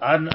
I'm